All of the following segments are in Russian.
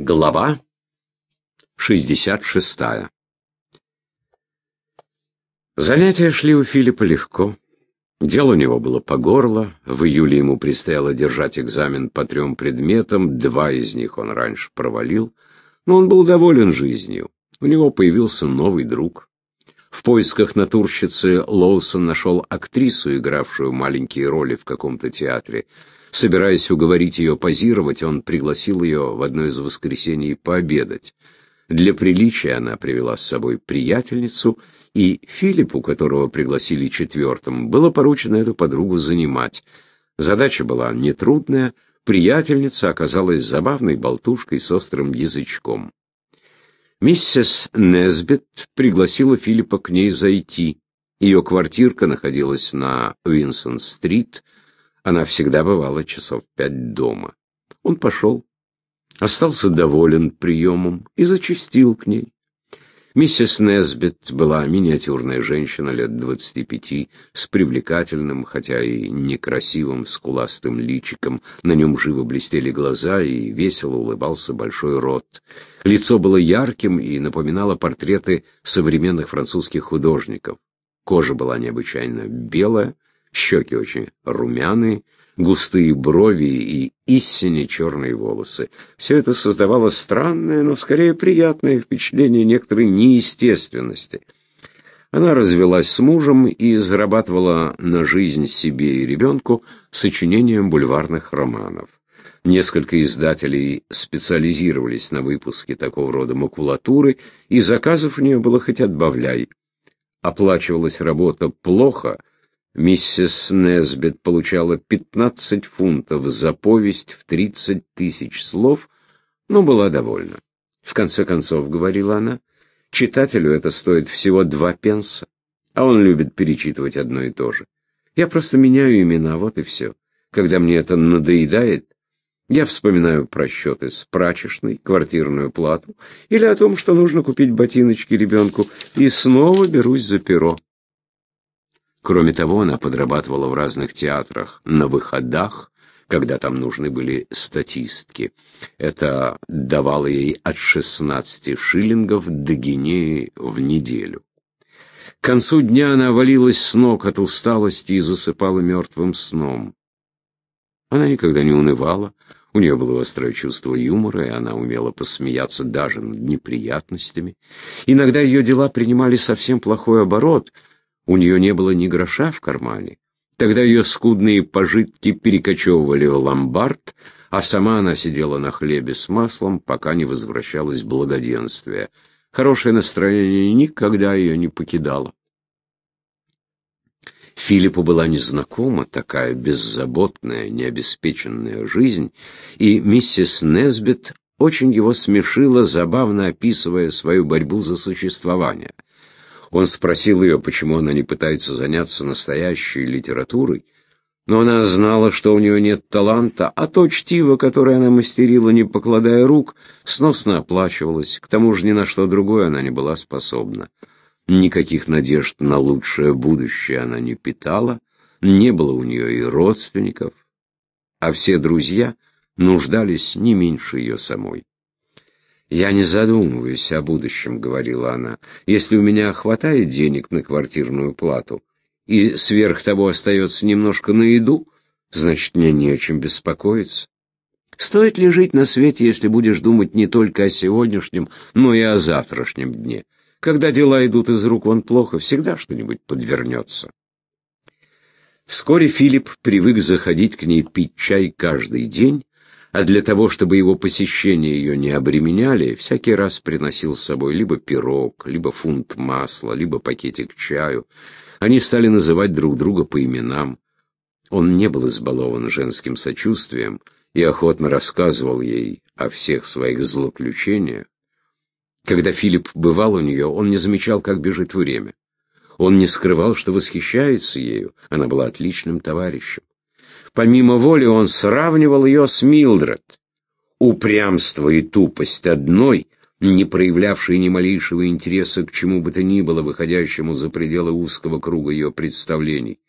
Глава 66 Занятия шли у Филиппа легко. Дело у него было по горло. В июле ему предстояло держать экзамен по трем предметам. Два из них он раньше провалил. Но он был доволен жизнью. У него появился новый друг. В поисках натурщицы Лоусон нашел актрису, игравшую маленькие роли в каком-то театре. Собираясь уговорить ее позировать, он пригласил ее в одно из воскресений пообедать. Для приличия она привела с собой приятельницу, и Филиппу, которого пригласили четвертым, было поручено эту подругу занимать. Задача была нетрудная, приятельница оказалась забавной болтушкой с острым язычком. Миссис Несбит пригласила Филиппа к ней зайти. Ее квартирка находилась на Винсон-стрит, она всегда бывала часов пять дома. Он пошел, остался доволен приемом и зачастил к ней. Миссис Несбит была миниатюрная женщина лет двадцати пяти, с привлекательным, хотя и некрасивым, скуластым личиком. На нем живо блестели глаза и весело улыбался большой рот. Лицо было ярким и напоминало портреты современных французских художников. Кожа была необычайно белая, щеки очень румяные, густые брови и истинно черные волосы. Все это создавало странное, но скорее приятное впечатление некоторой неестественности. Она развелась с мужем и зарабатывала на жизнь себе и ребенку сочинением бульварных романов. Несколько издателей специализировались на выпуске такого рода макулатуры, и заказов у нее было хоть отбавляй. Оплачивалась работа плохо, Миссис Несбит получала 15 фунтов за повесть в 30 тысяч слов, но была довольна. В конце концов, говорила она, читателю это стоит всего два пенса, а он любит перечитывать одно и то же. Я просто меняю имена, вот и все. Когда мне это надоедает, я вспоминаю про счеты с прачечной, квартирную плату или о том, что нужно купить ботиночки ребенку, и снова берусь за перо. Кроме того, она подрабатывала в разных театрах на выходах, когда там нужны были статистки. Это давало ей от 16 шиллингов до гинеи в неделю. К концу дня она валилась с ног от усталости и засыпала мертвым сном. Она никогда не унывала, у нее было острое чувство юмора, и она умела посмеяться даже над неприятностями. Иногда ее дела принимали совсем плохой оборот — у нее не было ни гроша в кармане. Тогда ее скудные пожитки перекочевывали в ломбард, а сама она сидела на хлебе с маслом, пока не возвращалось благоденствие. Хорошее настроение никогда ее не покидало. Филиппу была незнакома такая беззаботная, необеспеченная жизнь, и миссис Несбит очень его смешила, забавно описывая свою борьбу за существование — он спросил ее, почему она не пытается заняться настоящей литературой, но она знала, что у нее нет таланта, а то чтиво, которое она мастерила, не покладая рук, сносно оплачивалось, к тому же ни на что другое она не была способна. Никаких надежд на лучшее будущее она не питала, не было у нее и родственников, а все друзья нуждались не меньше ее самой. «Я не задумываюсь о будущем», — говорила она. «Если у меня хватает денег на квартирную плату, и сверх того остается немножко на еду, значит, мне не о чем беспокоиться. Стоит ли жить на свете, если будешь думать не только о сегодняшнем, но и о завтрашнем дне? Когда дела идут из рук вон плохо, всегда что-нибудь подвернется». Вскоре Филипп привык заходить к ней пить чай каждый день, а для того, чтобы его посещения ее не обременяли, всякий раз приносил с собой либо пирог, либо фунт масла, либо пакетик чаю. Они стали называть друг друга по именам. Он не был избалован женским сочувствием и охотно рассказывал ей о всех своих злоключениях. Когда Филипп бывал у нее, он не замечал, как бежит время. Он не скрывал, что восхищается ею, она была отличным товарищем. Помимо воли он сравнивал ее с Милдред. Упрямство и тупость одной, не проявлявшей ни малейшего интереса к чему бы то ни было, выходящему за пределы узкого круга ее представлений,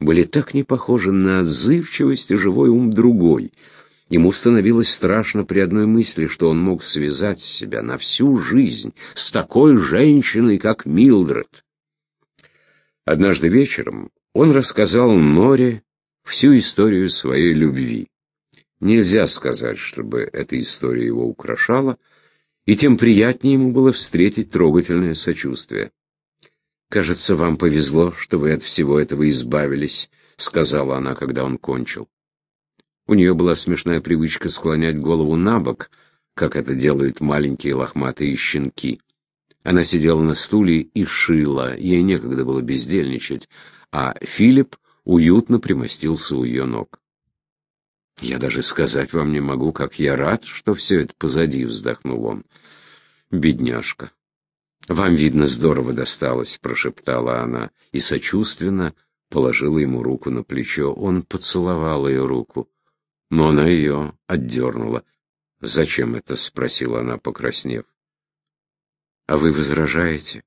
были так не похожи на отзывчивость и живой ум другой. Ему становилось страшно при одной мысли, что он мог связать себя на всю жизнь с такой женщиной, как Милдред. Однажды вечером он рассказал Норе всю историю своей любви. Нельзя сказать, чтобы эта история его украшала, и тем приятнее ему было встретить трогательное сочувствие. «Кажется, вам повезло, что вы от всего этого избавились», — сказала она, когда он кончил. У нее была смешная привычка склонять голову на бок, как это делают маленькие лохматые щенки. Она сидела на стуле и шила, ей некогда было бездельничать, а Филипп уютно примостился у ее ног. «Я даже сказать вам не могу, как я рад, что все это позади», — вздохнул он. «Бедняжка». «Вам, видно, здорово досталось», — прошептала она, и сочувственно положила ему руку на плечо. Он поцеловал ее руку, но она ее отдернула. «Зачем это?» — спросила она, покраснев. «А вы возражаете?»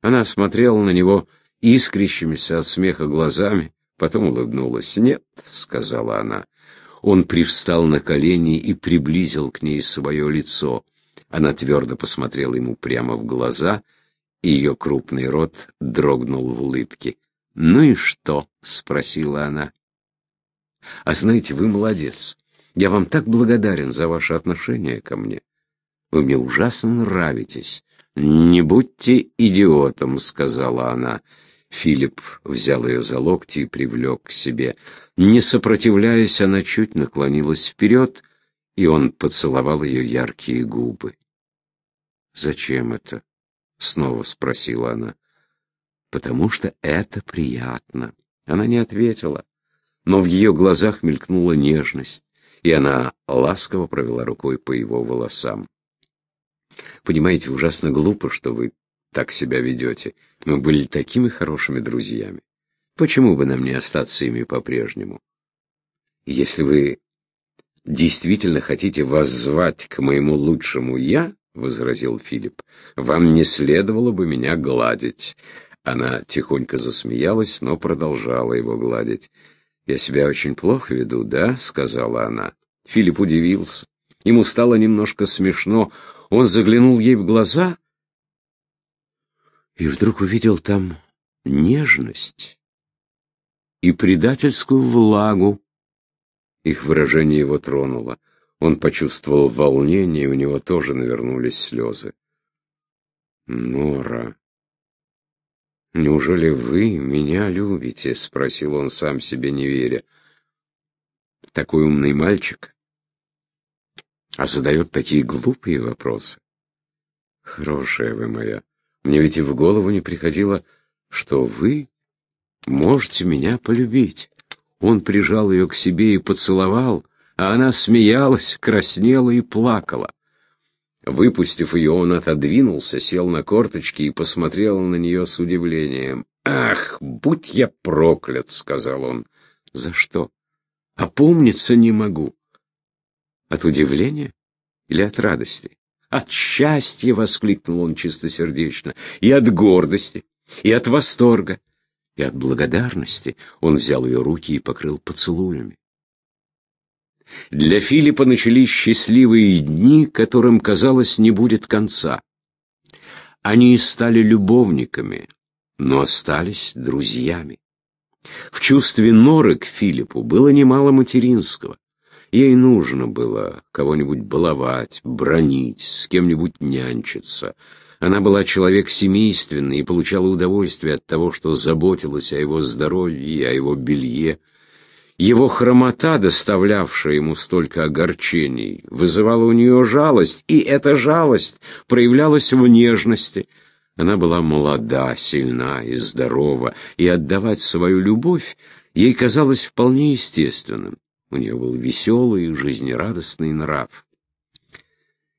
Она смотрела на него искрящимися от смеха глазами, потом улыбнулась. «Нет», — сказала она. Он привстал на колени и приблизил к ней свое лицо. Она твердо посмотрела ему прямо в глаза, и ее крупный рот дрогнул в улыбке. «Ну и что?» — спросила она. «А знаете, вы молодец. Я вам так благодарен за ваше отношение ко мне. Вы мне ужасно нравитесь. Не будьте идиотом», — сказала она. Филипп взял ее за локти и привлек к себе. Не сопротивляясь, она чуть наклонилась вперед, и он поцеловал ее яркие губы. «Зачем это?» — снова спросила она. «Потому что это приятно». Она не ответила, но в ее глазах мелькнула нежность, и она ласково провела рукой по его волосам. «Понимаете, ужасно глупо, что вы так себя ведете. Мы были такими хорошими друзьями. Почему бы нам не остаться ими по-прежнему? Если вы действительно хотите воззвать к моему лучшему «я», — возразил Филипп, — вам не следовало бы меня гладить. Она тихонько засмеялась, но продолжала его гладить. «Я себя очень плохо веду, да?» — сказала она. Филипп удивился. Ему стало немножко смешно. Он заглянул ей в глаза и вдруг увидел там нежность и предательскую влагу. Их выражение его тронуло. Он почувствовал волнение, и у него тоже навернулись слезы. «Нора, неужели вы меня любите?» — спросил он сам себе, не веря. «Такой умный мальчик, а задает такие глупые вопросы. Хорошая вы моя, мне ведь и в голову не приходило, что вы можете меня полюбить. Он прижал ее к себе и поцеловал, а она смеялась, краснела и плакала. Выпустив ее, он отодвинулся, сел на корточки и посмотрел на нее с удивлением. «Ах, будь я проклят!» — сказал он. «За что?» «Опомниться не могу». «От удивления или от радости?» От счастья воскликнул он чистосердечно, и от гордости, и от восторга, и от благодарности. Он взял ее руки и покрыл поцелуями. Для Филиппа начались счастливые дни, которым, казалось, не будет конца. Они стали любовниками, но остались друзьями. В чувстве Норы к Филиппу было немало материнского. Ей нужно было кого-нибудь баловать, бронить, с кем-нибудь нянчиться. Она была человек семейственный и получала удовольствие от того, что заботилась о его здоровье и о его белье. Его хромота, доставлявшая ему столько огорчений, вызывала у нее жалость, и эта жалость проявлялась в нежности. Она была молода, сильна и здорова, и отдавать свою любовь ей казалось вполне естественным. У нее был веселый, и жизнерадостный нрав.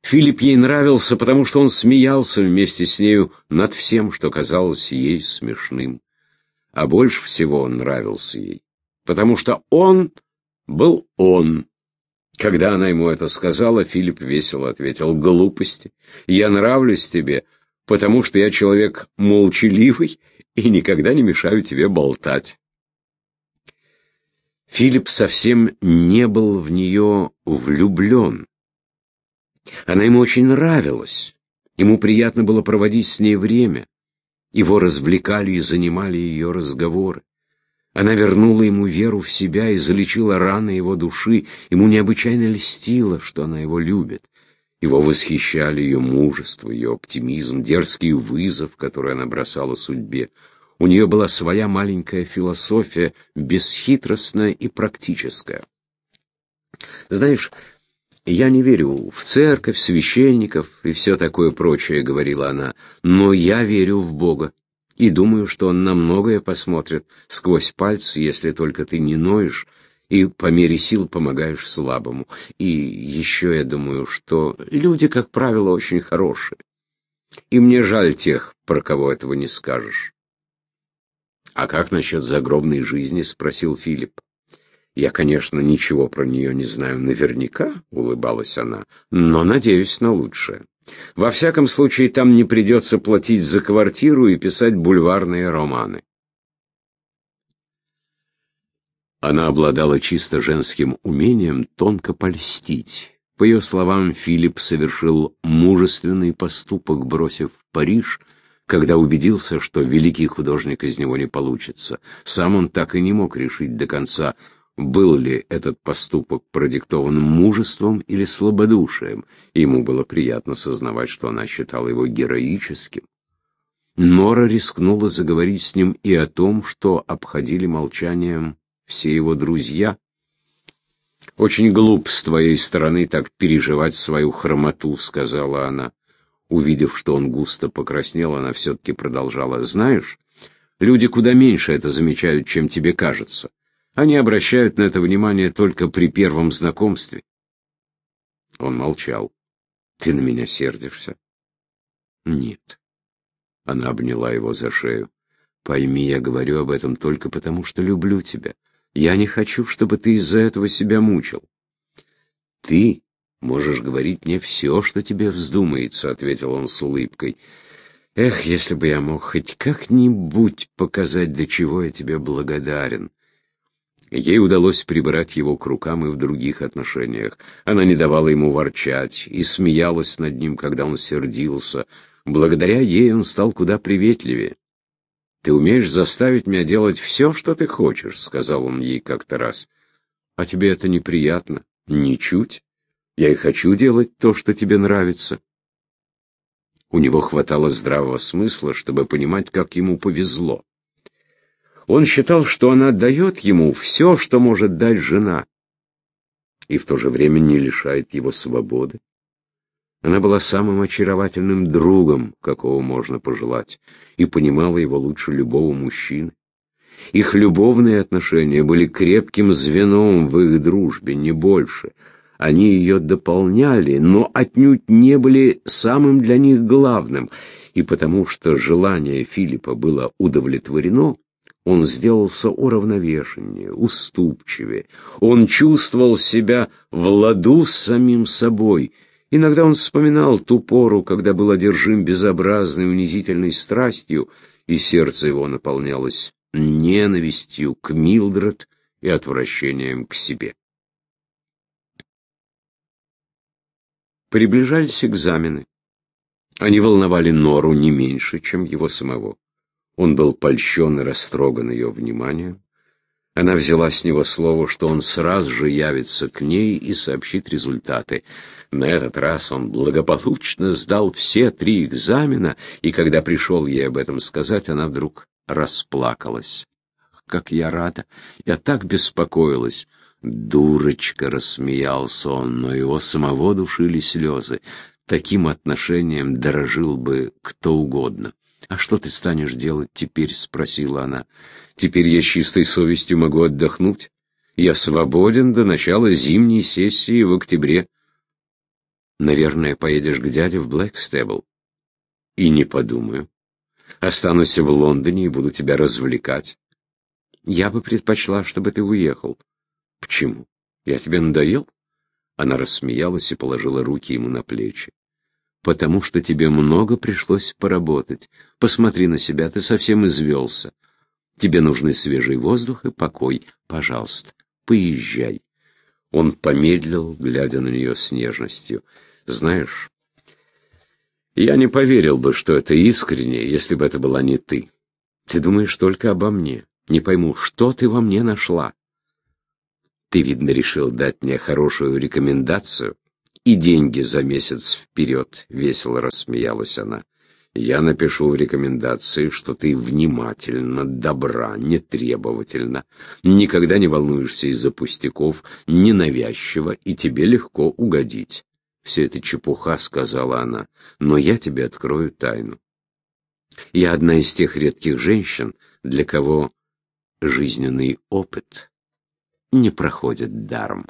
Филипп ей нравился, потому что он смеялся вместе с нею над всем, что казалось ей смешным. А больше всего он нравился ей, потому что он был он. Когда она ему это сказала, Филипп весело ответил, «Глупости. Я нравлюсь тебе, потому что я человек молчаливый и никогда не мешаю тебе болтать». Филипп совсем не был в нее влюблен. Она ему очень нравилась. Ему приятно было проводить с ней время. Его развлекали и занимали ее разговоры. Она вернула ему веру в себя и залечила раны его души. Ему необычайно льстило, что она его любит. Его восхищали ее мужество, ее оптимизм, дерзкий вызов, который она бросала судьбе. У нее была своя маленькая философия, бесхитростная и практическая. «Знаешь, я не верю в церковь, священников и все такое прочее», — говорила она, — «но я верю в Бога и думаю, что Он на многое посмотрит сквозь пальцы, если только ты не ноешь и по мере сил помогаешь слабому. И еще я думаю, что люди, как правило, очень хорошие. И мне жаль тех, про кого этого не скажешь. «А как насчет загробной жизни?» — спросил Филипп. «Я, конечно, ничего про нее не знаю наверняка», — улыбалась она, — «но надеюсь на лучшее. Во всяком случае, там не придется платить за квартиру и писать бульварные романы». Она обладала чисто женским умением тонко польстить. По ее словам, Филипп совершил мужественный поступок, бросив Париж — когда убедился, что великий художник из него не получится. Сам он так и не мог решить до конца, был ли этот поступок продиктован мужеством или слабодушием. Ему было приятно сознавать, что она считала его героическим. Нора рискнула заговорить с ним и о том, что обходили молчанием все его друзья. «Очень глуп с твоей стороны так переживать свою хромоту», — сказала она. Увидев, что он густо покраснел, она все-таки продолжала. «Знаешь, люди куда меньше это замечают, чем тебе кажется. Они обращают на это внимание только при первом знакомстве». Он молчал. «Ты на меня сердишься?» «Нет». Она обняла его за шею. «Пойми, я говорю об этом только потому, что люблю тебя. Я не хочу, чтобы ты из-за этого себя мучил. Ты «Можешь говорить мне все, что тебе вздумается», — ответил он с улыбкой. «Эх, если бы я мог хоть как-нибудь показать, до чего я тебе благодарен». Ей удалось прибрать его к рукам и в других отношениях. Она не давала ему ворчать и смеялась над ним, когда он сердился. Благодаря ей он стал куда приветливее. «Ты умеешь заставить меня делать все, что ты хочешь», — сказал он ей как-то раз. «А тебе это неприятно?» «Ничуть. Я и хочу делать то, что тебе нравится. У него хватало здравого смысла, чтобы понимать, как ему повезло. Он считал, что она дает ему все, что может дать жена, и в то же время не лишает его свободы. Она была самым очаровательным другом, какого можно пожелать, и понимала его лучше любого мужчины. Их любовные отношения были крепким звеном в их дружбе, не больше — они ее дополняли, но отнюдь не были самым для них главным, и потому что желание Филиппа было удовлетворено, он сделался уравновешеннее, уступчивее. Он чувствовал себя в ладу с самим собой. Иногда он вспоминал ту пору, когда был одержим безобразной унизительной страстью, и сердце его наполнялось ненавистью к Милдред и отвращением к себе. Приближались экзамены. Они волновали Нору не меньше, чем его самого. Он был польщен и растроган ее вниманием. Она взяла с него слово, что он сразу же явится к ней и сообщит результаты. На этот раз он благополучно сдал все три экзамена, и когда пришел ей об этом сказать, она вдруг расплакалась. «Как я рада! Я так беспокоилась!» «Дурочка!» — рассмеялся он, но его самого душили слезы. Таким отношением дорожил бы кто угодно. «А что ты станешь делать теперь?» — спросила она. «Теперь я с чистой совестью могу отдохнуть. Я свободен до начала зимней сессии в октябре». «Наверное, поедешь к дяде в Блэкстебл». «И не подумаю. Останусь в Лондоне и буду тебя развлекать». «Я бы предпочла, чтобы ты уехал». «Почему? Я тебе надоел?» Она рассмеялась и положила руки ему на плечи. «Потому что тебе много пришлось поработать. Посмотри на себя, ты совсем извелся. Тебе нужны свежий воздух и покой. Пожалуйста, поезжай. Он помедлил, глядя на нее с нежностью. Знаешь, я не поверил бы, что это искренне, если бы это была не ты. Ты думаешь только обо мне. Не пойму, что ты во мне нашла? Ты, видно, решил дать мне хорошую рекомендацию и деньги за месяц вперед, — весело рассмеялась она. Я напишу в рекомендации, что ты внимательно, добра, нетребовательна, никогда не волнуешься из-за пустяков, ненавязчиво, и тебе легко угодить. Все это чепуха, — сказала она, — но я тебе открою тайну. Я одна из тех редких женщин, для кого жизненный опыт не проходит даром.